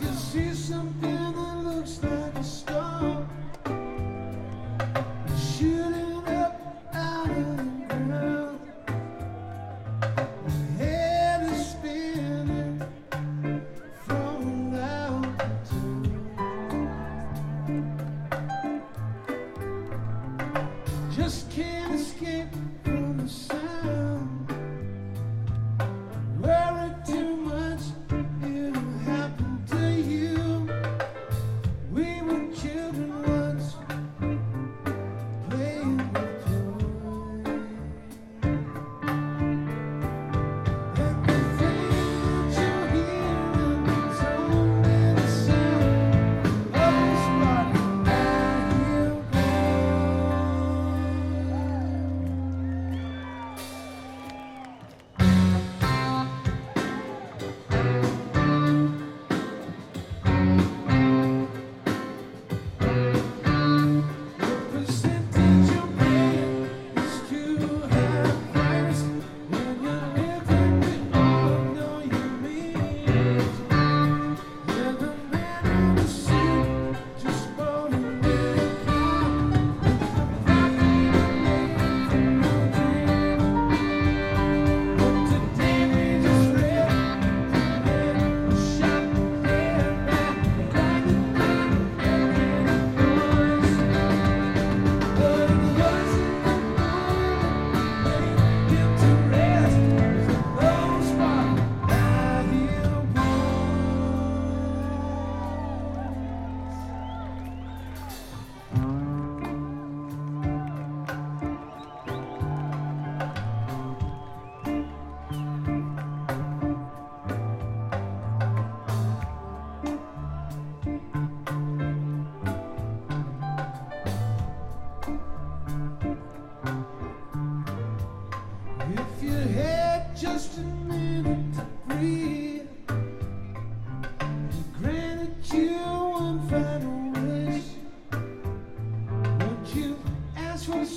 to see something.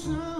Ask